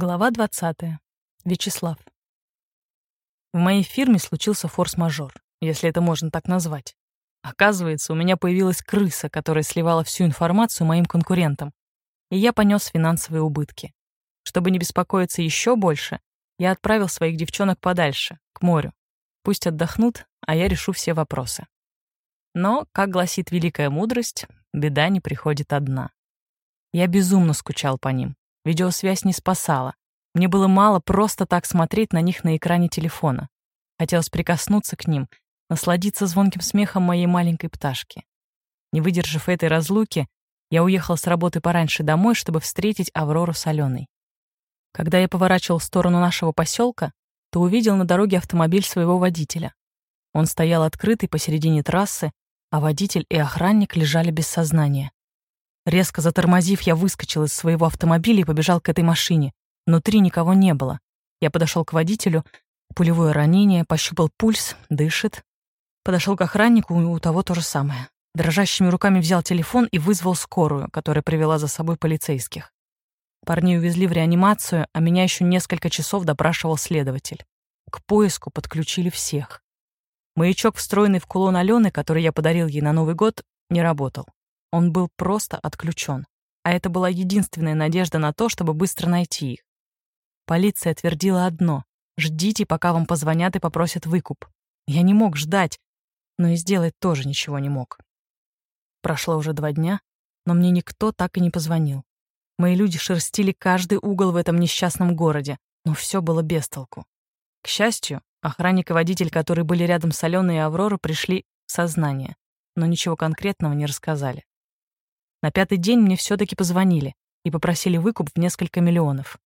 Глава 20. Вячеслав. В моей фирме случился форс-мажор, если это можно так назвать. Оказывается, у меня появилась крыса, которая сливала всю информацию моим конкурентам, и я понес финансовые убытки. Чтобы не беспокоиться еще больше, я отправил своих девчонок подальше, к морю. Пусть отдохнут, а я решу все вопросы. Но, как гласит великая мудрость, беда не приходит одна. Я безумно скучал по ним. Видеосвязь не спасала. Мне было мало просто так смотреть на них на экране телефона. Хотелось прикоснуться к ним, насладиться звонким смехом моей маленькой пташки. Не выдержав этой разлуки, я уехал с работы пораньше домой, чтобы встретить Аврору с Аленой. Когда я поворачивал в сторону нашего поселка, то увидел на дороге автомобиль своего водителя. Он стоял открытый посередине трассы, а водитель и охранник лежали без сознания. Резко затормозив, я выскочил из своего автомобиля и побежал к этой машине. Внутри никого не было. Я подошел к водителю, пулевое ранение, пощупал пульс, дышит. Подошел к охраннику, у того то же самое. Дрожащими руками взял телефон и вызвал скорую, которая привела за собой полицейских. Парней увезли в реанимацию, а меня еще несколько часов допрашивал следователь. К поиску подключили всех. Маячок, встроенный в кулон Алены, который я подарил ей на Новый год, не работал. Он был просто отключен, а это была единственная надежда на то, чтобы быстро найти их. Полиция твердила одно — ждите, пока вам позвонят и попросят выкуп. Я не мог ждать, но и сделать тоже ничего не мог. Прошло уже два дня, но мне никто так и не позвонил. Мои люди шерстили каждый угол в этом несчастном городе, но все было без толку. К счастью, охранник и водитель, которые были рядом с Аленой и Авророй, пришли в сознание, но ничего конкретного не рассказали. На пятый день мне все таки позвонили и попросили выкуп в несколько миллионов.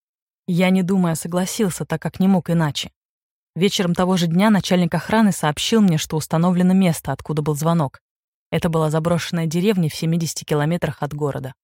Я, не думая, согласился, так как не мог иначе. Вечером того же дня начальник охраны сообщил мне, что установлено место, откуда был звонок. Это была заброшенная деревня в 70 километрах от города.